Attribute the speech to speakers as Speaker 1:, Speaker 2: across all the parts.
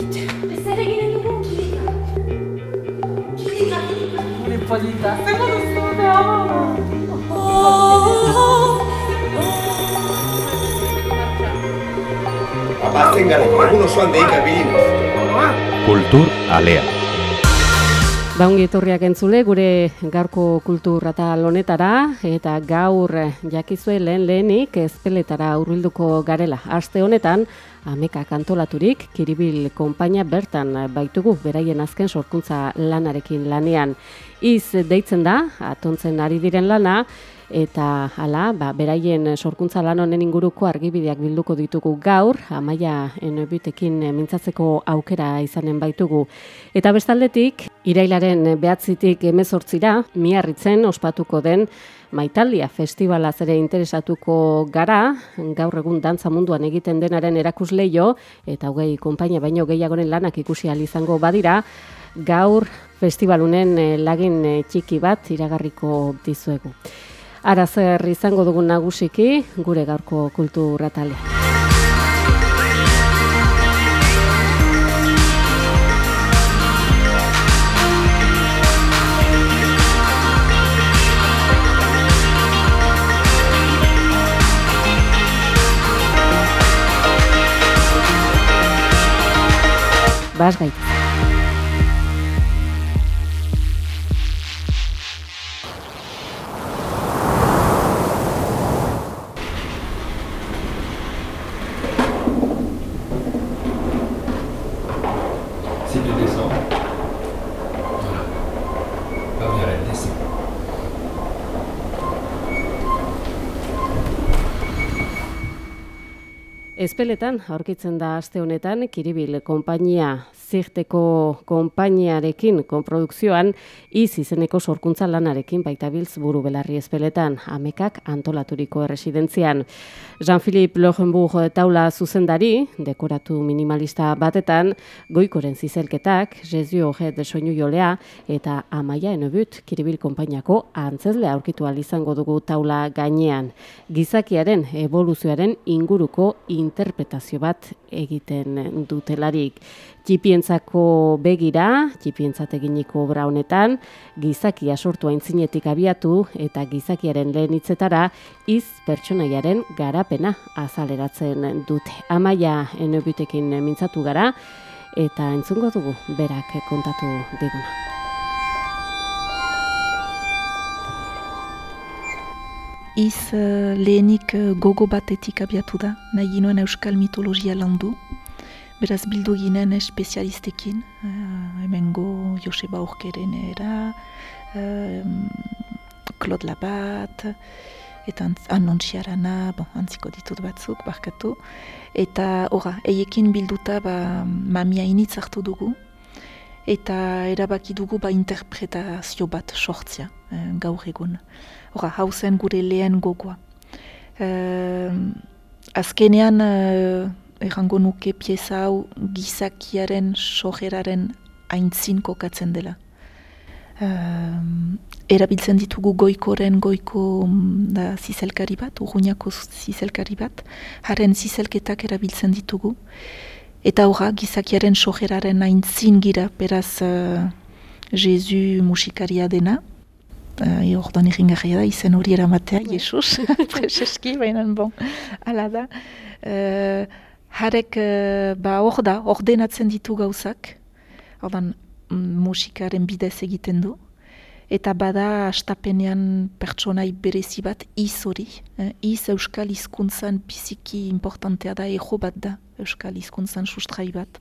Speaker 1: Ez ere ginen dugu kilika. Kilika, kilika.
Speaker 2: Gure polita, zer duzu da?
Speaker 3: Abatzen gara, egun osoan deika bilinez.
Speaker 4: Kultur alea.
Speaker 5: Baungi etorriak entzule gure gaurko kultur atal honetara eta gaur jakizue lehen lehenik ezpeletara hurbilduko garela. Aste honetan amekak antolaturik Kiribil konpainia bertan baitugu beraien azken sorkuntza lanarekin lanean. Iz deitzen da, atontzen ari diren lana, eta hala, ba, beraien sorkuntza lan honen inguruko argibideak bilduko ditugu gaur, amaia enobutekin mintzatzeko aukera izanen baitugu. Eta bestaldetik, irailaren behatzitik emezortzira, miarritzen ospatuko den Maitaldia festivalaz ere interesatuko gara, gaur egun dantza munduan egiten denaren erakusleio, eta hogei konpainia baino gehiagoren lanak ikusi izango badira, gaur festivalunen eh, lagin eh, txiki bat iragarriko dizuegu. Ara zer izango dugun nagusiki gure gaurko kultur Bas gaitez. Ezpeletan aurkitzen da aste honetan Kiribil konpainia zirteko konpainiarekin konprodukzioan iz izeneko sorkuntza lanarekin baita biltz buru belarri ezpeletan amekak antolaturiko erresidentzian. Jean-Philippe Lohenburg taula zuzendari, dekoratu minimalista batetan, goikoren zizelketak, Jesu Ojet soinu jolea eta amaia enobut Kiribil konpainiako antzezle aurkitu izango dugu taula gainean. Gizakiaren evoluzioaren inguruko interpretazio bat egiten dutelarik. Txipientzako begira, txipientzat eginiko obra honetan, gizakia sortu aintzinetik abiatu eta gizakiaren lehen hitzetara iz pertsonaiaren garapena azaleratzen dute. Amaia enobutekin mintzatu gara eta entzungo dugu berak kontatu diguna.
Speaker 6: Iz uh, lehenik uh, gogo batetik abiatu da, nahi ginoen euskal mitologia landu. Beraz bildu ginen espezialistekin, uh, hemengo Joseba Orkeren era, uh, Claude Labat, eta anontxiarana, bon, antziko ditut batzuk, barkatu. Eta ora, eiekin bilduta ba, mamia initz hartu dugu, eta erabaki dugu ba interpretazio bat sortzia uh, gaur egun. Hora, hau zen gure lehen gogoa. Uh, azkenean, uh, errango nuke pieza hau gizakiaren sojeraren aintzin kokatzen dela. Uh, erabiltzen ditugu goikoren goiko mm, da zizelkari bat, urruñako zizelkari bat, haren zizelketak erabiltzen ditugu. Eta horra, gizakiaren sojeraren aintzin gira, beraz uh, Jesu musikaria dena, uh, ordan irringarria da, izen hori eramatea, Jesus, preseski, baina bon, ala da. Uh, harek, uh, ba hor da, ordenatzen ditu gauzak, ordan musikaren bidez egiten du, eta bada astapenean pertsonai berezi bat iz hori. Eh? Iz euskal hizkuntzan biziki importantea da, ejo bat da euskal hizkuntzan sustrai bat.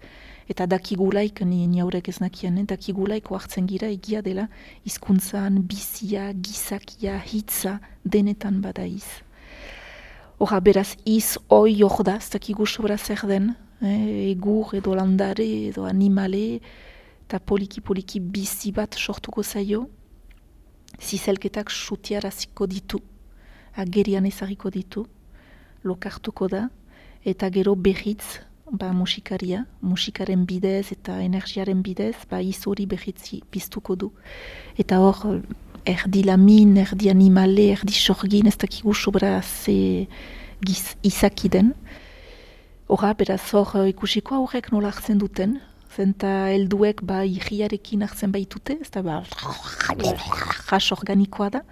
Speaker 6: Eta dakigulaik, ni, ni haurek ez nakien, eh? dakigulaik oartzen gira egia dela hizkuntzan bizia, gizakia, hitza, denetan bada iz. Hora, beraz, iz oi hor da, ez dakigu sobra zer den, eh? egur edo landare edo animale, eta poliki-poliki bizi bat sortuko zaio, zizelketak sutiaraziko ditu, agerian ezagiko ditu, lokartuko da, eta gero behitz, ba, musikaria, musikaren bidez eta energiaren bidez, ba, izori behitzi piztuko du. Eta hor, erdi lamin, erdi animale, erdi sorgin, ez dakigu sobra ze giz, izaki den. Horra, beraz, hor eh, ikusiko aurrek nola hartzen duten, zenta helduek ba irriarekin hartzen baitute, ez da ba jas organikoa da.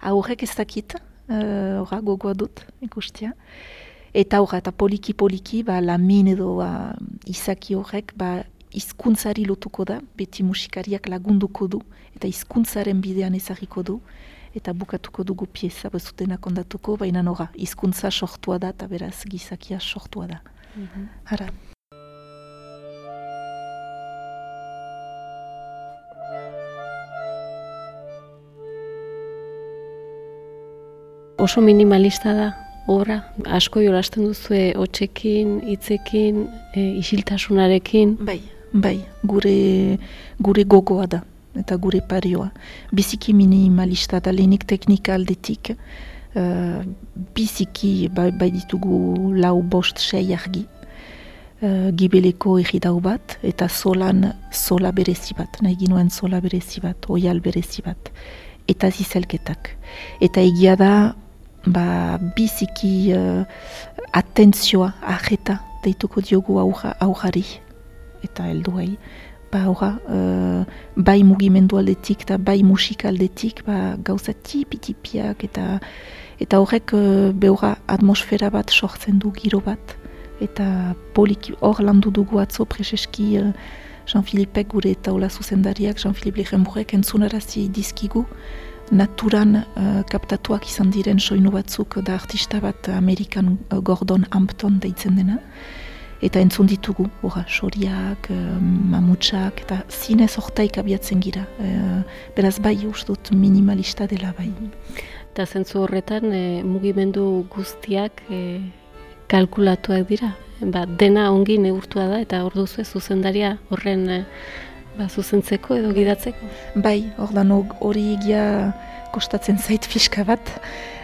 Speaker 6: Aurrek ez dakit, eh, horra gogoa dut ikustia. Eta horra, eta poliki-poliki, ba, lamin edo ba, izaki horrek, ba, hizkuntzari lotuko da, beti musikariak lagunduko du, eta hizkuntzaren bidean ezagiko du, eta bukatuko dugu pieza bezutenak ondatuko, baina nora, hizkuntza sortua da, eta beraz gizakia sortua da. Hara.
Speaker 7: oso minimalista da obra. Asko jolasten duzue hotxekin, hitzekin, e, isiltasunarekin.
Speaker 6: Bai, bai, gure, gure gogoa da, eta gure parioa. Biziki minimalista da lehenik teknika aldetik, uh, biziki bai, bai ditugu lau bost sei argi, uh, gibeleko egidau bat, eta solan sola berezi bat, nahi ginuen sola berezi bat, oial berezi bat, eta zizelketak. Eta egia da, ba, biziki uh, atentzioa, aheta, deituko diogu aurra, aurrari eta helduei. Ba, aurra, uh, bai mugimendu aldetik eta bai musika aldetik, ba, gauza tipi-tipiak eta eta horrek uh, beura atmosfera bat sortzen du giro bat. Eta poliki hor landu dugu atzo preseski uh, Jean-Philippek gure eta zuzendariak, Jean-Philippe Lehenburek entzunarazi dizkigu, naturan uh, kaptatuak izan diren soinu batzuk da artista bat Amerikan uh, Gordon Hampton deitzen dena. Eta entzun ditugu, ora, soriak, uh, mamutsak, eta zinez ortaik abiatzen gira. Uh, beraz bai dut minimalista dela bai.
Speaker 7: Eta zentzu horretan e, mugimendu guztiak e, kalkulatuak dira. Ba, dena ongi neurtua da eta hor duzu zuzendaria horren e, ba, zuzentzeko edo gidatzeko.
Speaker 6: Bai, ordan hori egia kostatzen zait fiska bat.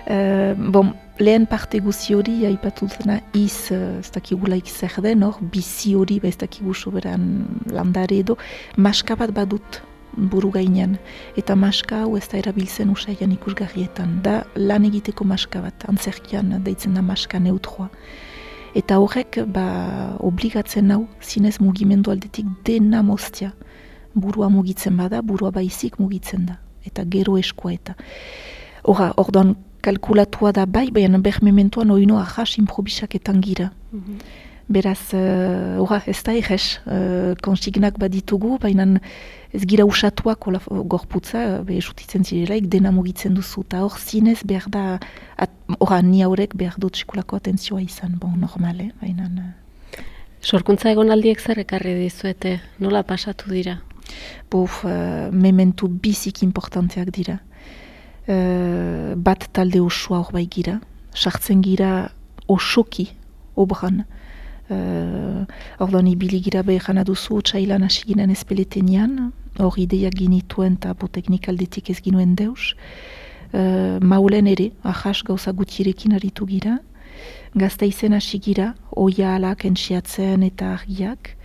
Speaker 6: Uh, bon, lehen parte guzi hori, haipatu zena, iz, uh, ez dakigulaik zer den, hor, bizi hori, ba ez dakigu soberan landare edo, maska bat badut buru gainean. Eta maska hau ez da erabiltzen usaian ikusgarrietan. Da lan egiteko maska bat, antzerkian deitzen da maska neutroa. Eta horrek, ba, obligatzen hau, zinez mugimendu aldetik dena moztia burua mugitzen bada, burua baizik mugitzen da. Eta gero eskua eta. Hora, orduan kalkulatua da bai, baina behmementuan oino ahas improbisaketan gira. Mhm. Beraz, uh, ez da egez, uh, konsignak baditugu, baina ez gira usatuak gorputza, be esutitzen zirelaik, dena mugitzen duzu, eta hor zinez behar da, ora, ni haurek behar dut sikulako atentzioa izan, bon, normale, baina...
Speaker 7: Sorkuntza egon aldiek zer ekarri dizuete, nola pasatu dira?
Speaker 6: Buf, uh, mementu bizik importanteak dira. Uh, bat talde osoa hor bai gira. Sartzen gira osoki obran. Uh, Ordoan ibili gira behar duzu txailan hasi ginen ezpeletenian. Hor ideiak ginituen eta boteknik aldetik ez ginuen deus. Uh, maulen ere, ahas gauza gutirekin aritu gira. Gazta izen hasi gira, oia alak entsiatzen eta argiak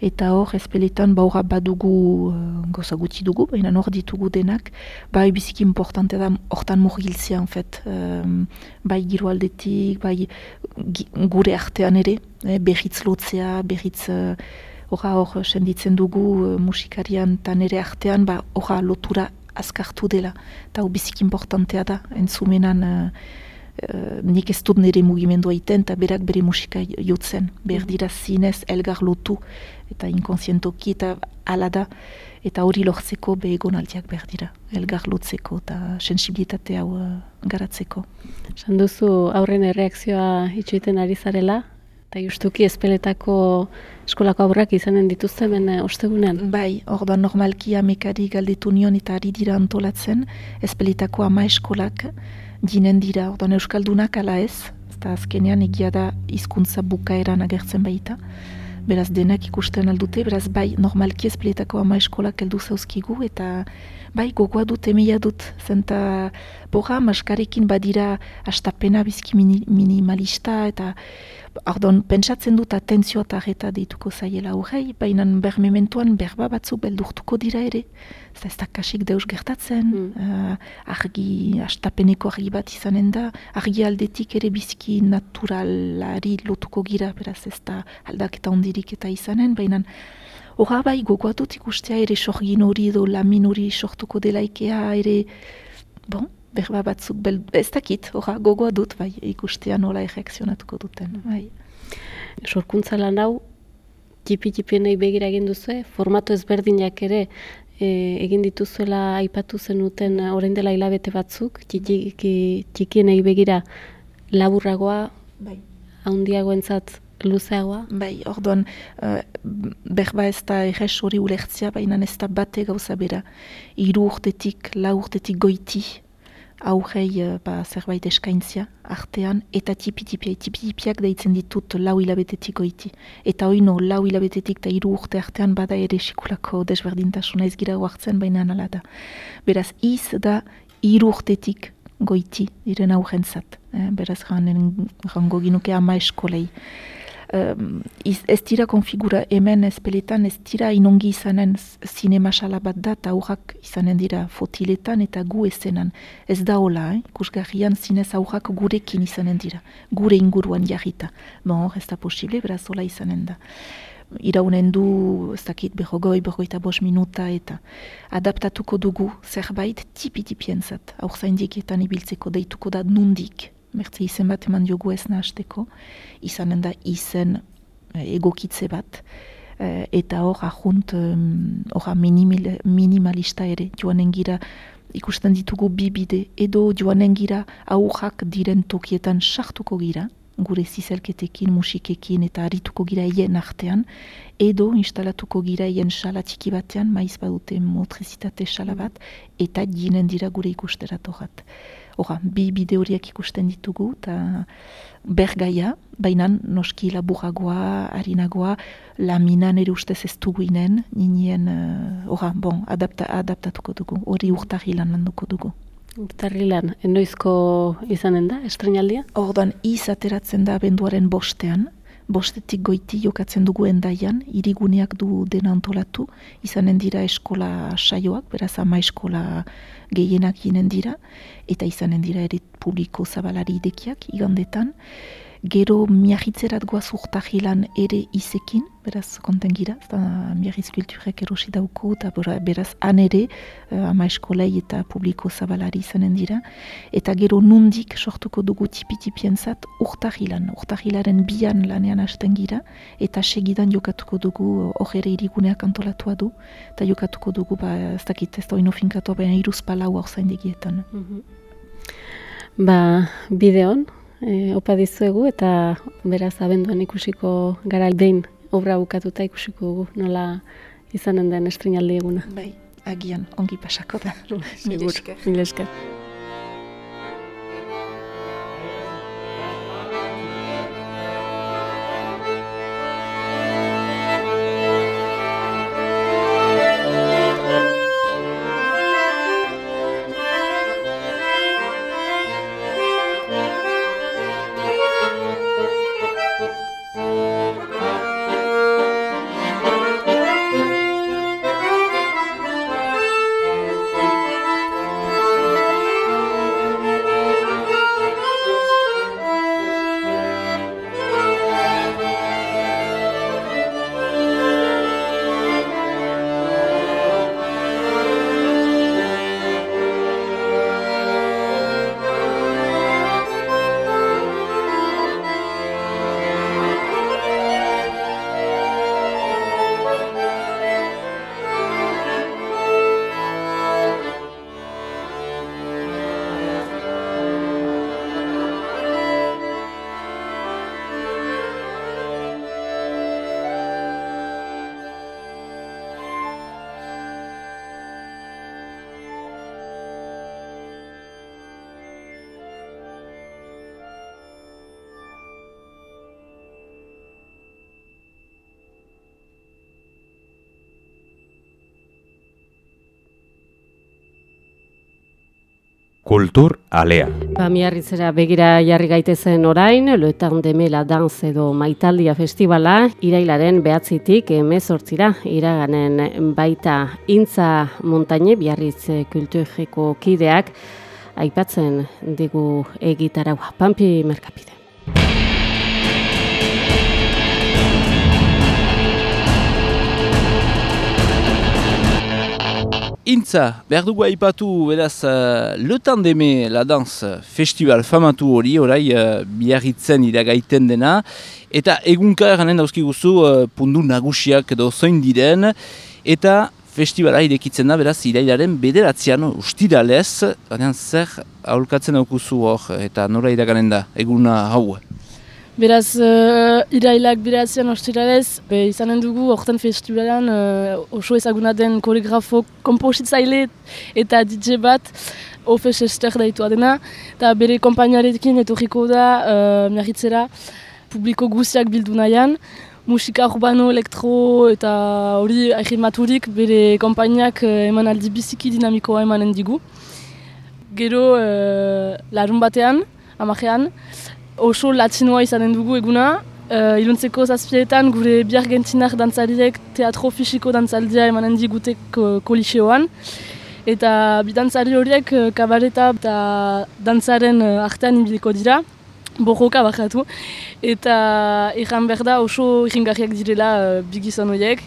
Speaker 6: eta hor ezpeletan baura badugu uh, goza gutxi dugu, baina hor ditugu denak, bai biziki importante da hortan murgiltzea, en fet, um, bai giro aldetik, bai gure artean ere, eh, berriz lotzea, berriz uh, hor senditzen dugu uh, musikarian eta nere artean, ba, horra lotura azkartu dela, eta biziki importantea da, entzumenan uh, Uh, nik ez dut nire mugimendua iten eta berak bere musika jotzen. Behar dira zinez elgar lotu eta inkonsientoki eta ala da eta hori lortzeko behegon aldiak behar dira. Elgar lotzeko eta sensibilitate hau uh, garatzeko.
Speaker 7: San duzu aurren erreakzioa itxuiten ari zarela? Eta justuki ezpeletako eskolako aurrak izanen dituzte hemen eh, ostegunean?
Speaker 6: Bai, orduan normalki amekari galdetu nion eta ari dira antolatzen ezpeletako ama eskolak dinen dira, orduan euskaldunak ala ez, eta azkenean egia da hizkuntza bukaeran agertzen baita. Beraz denak ikusten aldute, beraz bai normalki ezpletako ama eskolak heldu zauzkigu, eta bai gogoa dut emeia dut, zenta borra maskarekin badira astapena bizki minimalista, eta Ardon, pentsatzen dut atentzioa eta arreta deituko zaiela horrei, baina bermementuan berba batzu beldurtuko dira ere. Ez da ez da kasik deus gertatzen,
Speaker 7: Mm.
Speaker 6: eh, argi, astapeneko argi bat izanen da, argi aldetik ere bizki naturalari lotuko gira, beraz ez da aldaketa ondirik eta izanen, baina horra bai gogoatut ikustea ere sorgin hori edo lamin hori sortuko delaikea ere, bon, berba batzuk, bel, ez dakit, horra gogoa dut bai ikustea nola erreakzionatuko duten, bai.
Speaker 7: Sorkuntza lan hau, tipi-tipienei begira egin duzue, formatu ezberdinak ere e, egin dituzuela aipatu zenuten eh, orain dela hilabete batzuk, txiki, txikienei begira laburragoa,
Speaker 6: Bai.
Speaker 7: haundiagoentzat luzeagoa.
Speaker 6: Bai, orduan, uh, berba ez da erres hori ulertzia, baina ez da bate gauza bera. Hiru urtetik, lau urtetik goiti, aurrei uh, ba, zerbait eskaintzia artean, eta tipi-tipia, tipi-tipiak deitzen ditut lau hilabetetik goiti. Eta oino, lau hilabetetik eta hiru urte artean bada ere sikulako desberdintasuna ez gira hartzen, baina nala da. Beraz, iz da hiru urtetik goiti, diren aurrentzat. Eh, beraz, ganen, gango ginuke ama eskolei um, iz, ez dira konfigura hemen espeletan ez dira inongi izanen zinema sala bat da eta aurrak izanen dira fotiletan eta gu ezenan. Ez da hola, eh? ikusgarrian zinez aurrak gurekin izanen dira, gure inguruan jarrita. Bon, hor ez da posible, beraz hola izanen da. Iraunen du, ez dakit, berrogoi, berrogeita bos minuta eta adaptatuko dugu zerbait tipi-tipientzat. Aur zaindikietan ibiltzeko deituko da nundik. Mertze izen bat eman diogu ez nahasteko, izanen da izen eh, egokitze bat, eh, eta hor ahunt hor minimal, minimalista ere, joanen gira. Ikusten ditugu bi bide, edo joanen gira aurrak diren tokietan sartuko gira, gure zizelketekin, musikekin eta arituko gira hien artean, edo instalatuko gira hien sala txiki batean, maiz badute motrizitate sala bat, eta jinen dira gure ikusteratorat. Hora, bi bide horiek ikusten ditugu, eta bergaia, baina noski laburagoa, harinagoa, laminan ere ustez ez dugu inen, ninien, uh, bon, adapta, adaptatuko dugu, hori urtarri lan landuko dugu.
Speaker 7: Urtarri lan, enoizko izanen da, estrenaldia?
Speaker 6: Ordan iz ateratzen da abenduaren bostean, bostetik goiti jokatzen dugu endaian, iriguneak du dena antolatu, izanen dira eskola saioak, beraz ama eskola gehienak ginen dira, eta izanen dira ere publiko zabalari idekiak igandetan. Gero miarritzerat goaz urtahilan ere izekin, beraz konten gira, eta miarritz kulturek erosi dauku, eta bera- beraz han ere uh, ama eskolei eta publiko zabalari izanen dira. Eta gero nundik sortuko dugu tipi-tipientzat urtahilan, urtahilaren bian lanean hasten gira, eta segidan jokatuko dugu hor ere iriguneak antolatua du, eta jokatuko dugu, ba, ez dakit, ez da oino baina iruz palau hor zaindegietan.
Speaker 7: Ba, bideon, e, opa dizuegu eta beraz abenduan ikusiko gara behin obra bukatuta ikusiko dugu nola izanen den estrenaldi eguna.
Speaker 6: Bai, agian, ongi pasako da. Mila esker.
Speaker 4: Kultur alea.
Speaker 5: Ba, miarritzera begira jarri gaitezen orain, Loetan Demela Danz edo Maitaldia Festivala, irailaren behatzitik emezortzira, iraganen baita Intza Montagne, biarritz kulturiko kideak, aipatzen digu egitarau. Pampi Merkapide.
Speaker 8: Intza, behar dugu aipatu beraz uh, Le Tandeme La Danz Festival famatu hori, orai uh, biarritzen iragaiten dena, eta egunka eranen dauzkiguzu uh, pundu nagusiak edo zoin diren, eta festivala irekitzen da beraz irailaren bederatzean ustiralez, baina zer aholkatzen daukuzu hor, eta nora iraganen da, eguna hau.
Speaker 9: Beraz, uh, irailak biratzean ostiralez, be, izanen dugu horten festivalan uh, oso ezaguna den koregrafo kompositzaile eta DJ bat ofes ester daitu adena, eta bere kompainarekin etorriko da uh, miarritzera publiko guztiak bildu nahian, musika urbano, elektro eta hori ahirmaturik bere kompainiak uh, eman aldi biziki dinamikoa emanen digu. Gero uh, larun batean, amajean, oso latinoa izanen dugu eguna. Uh, iluntzeko zazpietan gure biargentinak dantzariek teatro fisiko dantzaldia emanen digute koliseoan. Eta bi dantzari horiek uh, kabareta eta dantzaren uh, artean ibiliko dira, borroka bakatu. Eta ikan behar da oso ikingarriak direla uh, bigizan horiek.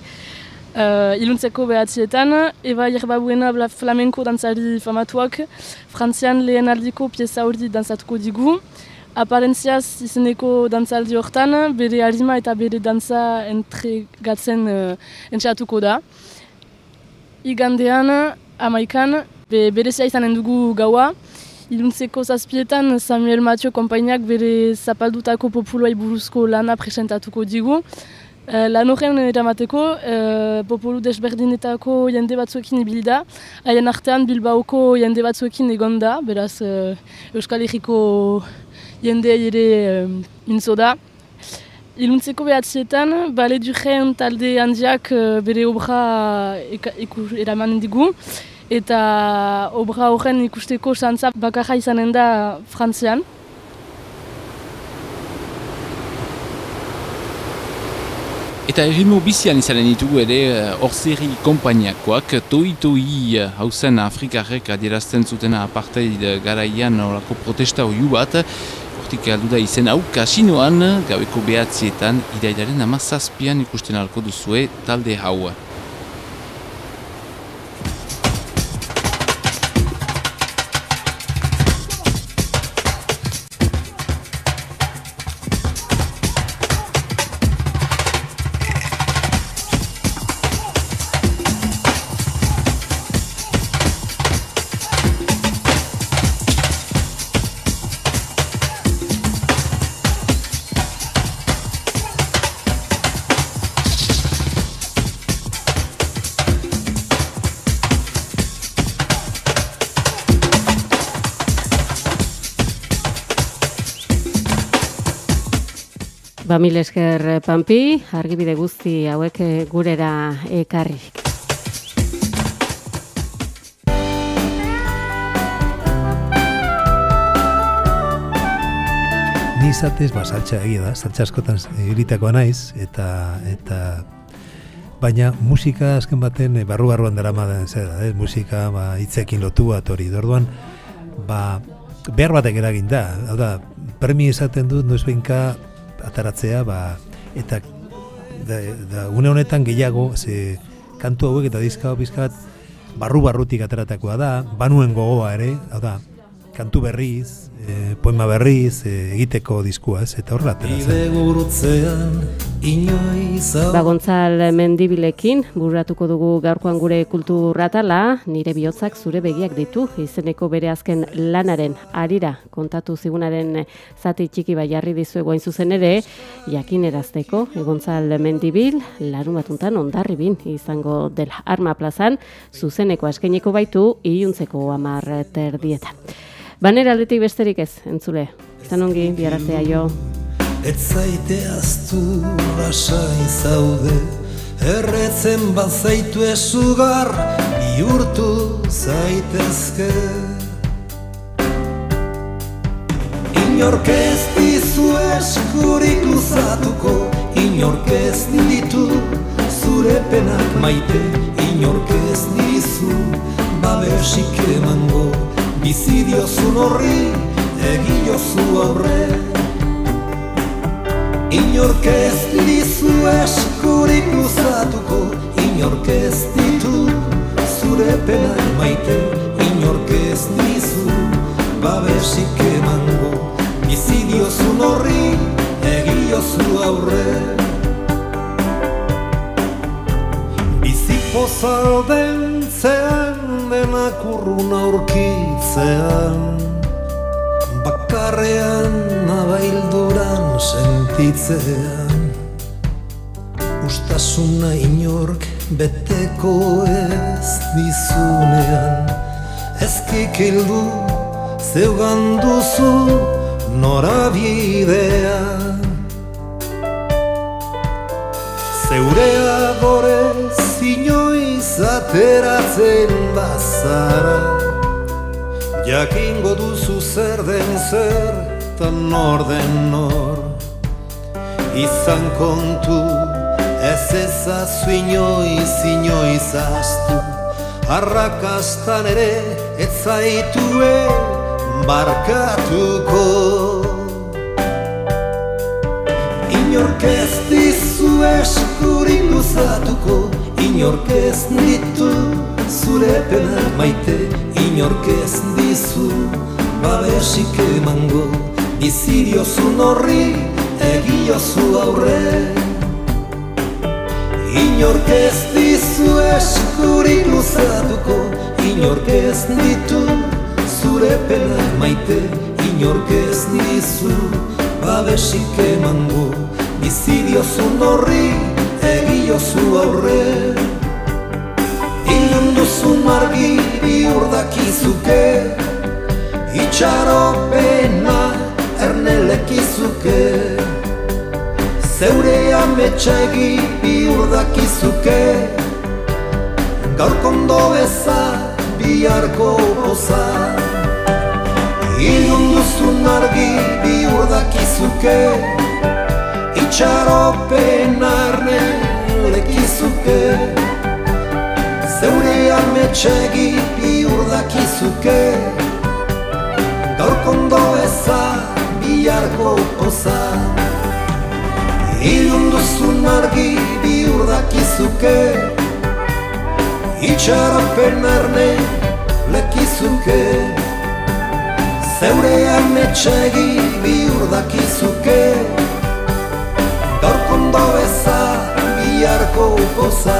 Speaker 9: Uh, iluntzeko behatzietan, Eba Yerbabuena flamenko dantzari famatuak, frantzian lehen aldiko pieza hori dantzatuko digu. Aparentziaz izeneko dantzaldi hortan, bere harima eta bere dantza entregatzen uh, entxatuko da. Igandean, amaikan, be, berezia izanen dugu gaua. Iluntzeko zazpietan, Samuel Matio kompainiak bere zapaldutako populuai buruzko lana presentatuko digu. Uh, lan horren eramateko, uh, populu desberdinetako jende batzuekin ibilida. Haien artean Bilbaoko jende batzuekin egon da, beraz uh, Euskal Herriko jendea ere um, inzo da. Iluntzeko behatzietan, bale du talde handiak uh, bere obra eraman digu. Eta obra horren ikusteko santza bakarra izanen da frantzian.
Speaker 8: Eta erritmo bizian izanen ditugu ere horzeri uh, kompainiakoak, toi-toi hauzen Afrikarrek adierazten zutena apartheid garaian orako protesta hori bat, hortik aldu da izen hau kasinoan, gaueko behatzietan, irailaren amazazpian ikusten alko duzue talde hau.
Speaker 5: Ba, mil esker Pampi, argibide guzti hauek gurera ekarri.
Speaker 10: Ni izatez, ba, saltxa egia da, saltxa askotan egiritakoa naiz, eta, eta baina musika azken baten barru-barruan dara maden zer da, eh? musika ba, hitzekin lotu bat hori, dorduan, ba, behar batek eragin da, hau da, permi esaten dut, noiz behinka ataratzea, ba, eta da, da, une honetan gehiago, ze kantu hauek eta dizka bizkat barru-barrutik ateratakoa da, banuen gogoa ere, hau da, kantu berriz, e, poema berriz, e, egiteko diskua, ez, eta horrela ateratzen.
Speaker 5: Gontzal Mendibilekin, burratuko dugu gaurkoan gure kulturratala, nire bihotzak zure begiak ditu, izeneko bere azken lanaren arira kontatu zigunaren zati txiki bai jarri dizu egoain zuzen ere, jakin erazteko, Gontzal Mendibil, larun batuntan ondarribin izango dela arma plazan, zuzeneko askeneko baitu, iluntzeko amar terdietan. Banera aldetik besterik ez, entzule. Zan ongi, biarratzea jo.
Speaker 11: Ez zaite aztu lasai zaude. Erretzen bazaitu esugar bihurtu zaitezke. Inork ez dizu eskurik luzatuko Inork ez ditu zure penak maite. Inork ez dizu babesik emango Bizi diozun horri egiozu aurre Inork ez dizu eskurik luzatuko Inork ez ditu zure penak maite Inork ez dizu babesik emango. Bizi diozun horri egiozu aurre. Bizi pozalden zean denak urrun aurkitzean. Bakarrean sentitzean Ustasuna inork beteko ez dizunean. Ezkik hildu zeugan duzu norabidea Zeurea gorez inoiz ateratzen bazara. Jakingo duzu zer den zer ta nor den nor Izan kontu ez ezazu inoiz inoiz astu Arrakastan ere ez zaitue barkatuko Inork ez dizu eskurik luzatuko Inork ez ditu zure penak maite. Inork ez dizu babesik emango Bizi diozun horri egiozu aurre. Inork ez dizu eskurik luzatuko Inork ez ditu zure penak maite Inork ez dizu babesik emango. Bizi diozun horri egiozu aurre. Ilun duzun argi bihur dakizuke Itxaropena ernelekizuke Zeure ametxegi bihur dakizuke Gaur kondo eza biharko poza. Ilun duzun argi bihur dakizuke Itxaropen arne lekizuke Zeure ametxegi bihur dakizuke Gaur kondo eza biharko poza Ilun argi bihur dakizuke Itxaropen arne lekizuke. Zeure ametxegi bihur dakizuke Gaur kondo eza biharko poza